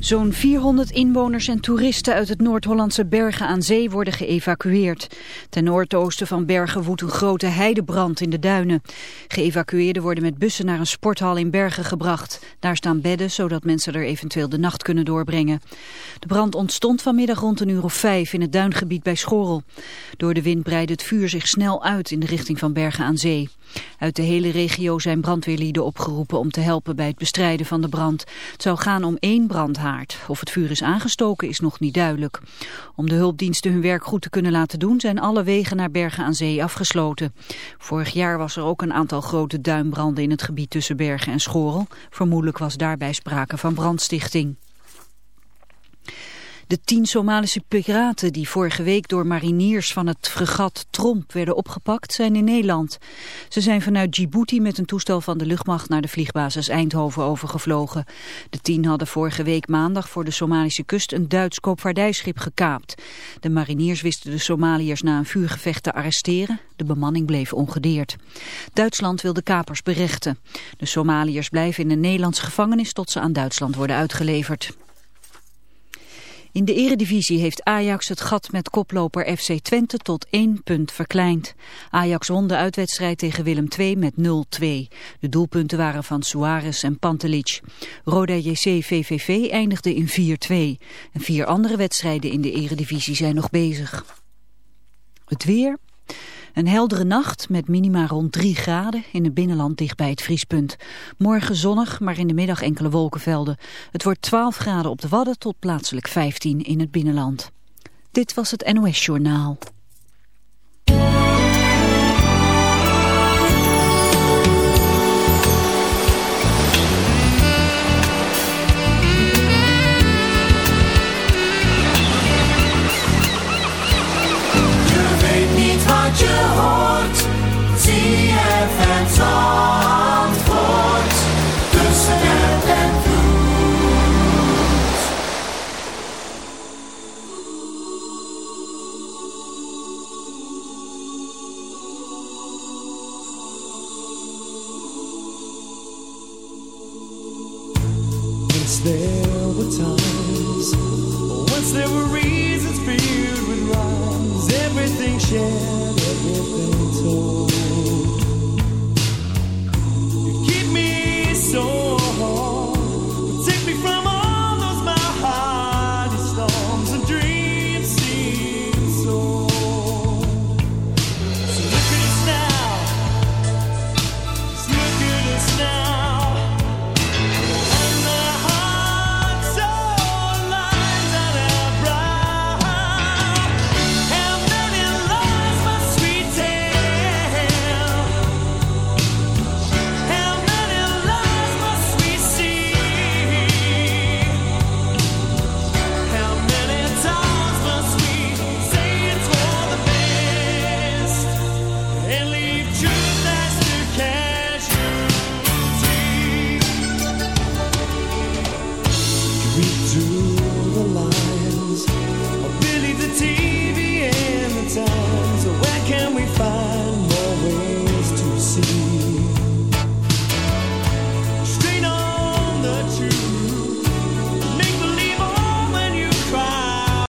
Zo'n 400 inwoners en toeristen uit het Noord-Hollandse Bergen aan Zee worden geëvacueerd. Ten noordoosten van Bergen woedt een grote heidebrand in de duinen. Geëvacueerden worden met bussen naar een sporthal in Bergen gebracht. Daar staan bedden, zodat mensen er eventueel de nacht kunnen doorbrengen. De brand ontstond vanmiddag rond een uur of vijf in het duingebied bij Schorrel. Door de wind breidde het vuur zich snel uit in de richting van Bergen aan Zee. Uit de hele regio zijn brandweerlieden opgeroepen om te helpen bij het bestrijden van de brand. Het zou gaan om één brandhaard. Of het vuur is aangestoken is nog niet duidelijk. Om de hulpdiensten hun werk goed te kunnen laten doen zijn alle wegen naar Bergen aan Zee afgesloten. Vorig jaar was er ook een aantal grote duinbranden in het gebied tussen Bergen en Schorel. Vermoedelijk was daarbij sprake van brandstichting. De tien Somalische piraten die vorige week door mariniers van het fregat Tromp werden opgepakt zijn in Nederland. Ze zijn vanuit Djibouti met een toestel van de luchtmacht naar de vliegbasis Eindhoven overgevlogen. De tien hadden vorige week maandag voor de Somalische kust een Duits koopvaardijschip gekaapt. De mariniers wisten de Somaliërs na een vuurgevecht te arresteren. De bemanning bleef ongedeerd. Duitsland wil de kapers berechten. De Somaliërs blijven in een Nederlandse gevangenis tot ze aan Duitsland worden uitgeleverd. In de eredivisie heeft Ajax het gat met koploper FC Twente tot één punt verkleind. Ajax won de uitwedstrijd tegen Willem II met 0-2. De doelpunten waren van Suarez en Pantelic. Roda JC VVV eindigde in 4-2. En vier andere wedstrijden in de eredivisie zijn nog bezig. Het weer... Een heldere nacht met minima rond 3 graden in het binnenland dicht bij het vriespunt. Morgen zonnig, maar in de middag enkele wolkenvelden. Het wordt 12 graden op de Wadden tot plaatselijk 15 in het binnenland. Dit was het NOS Journaal.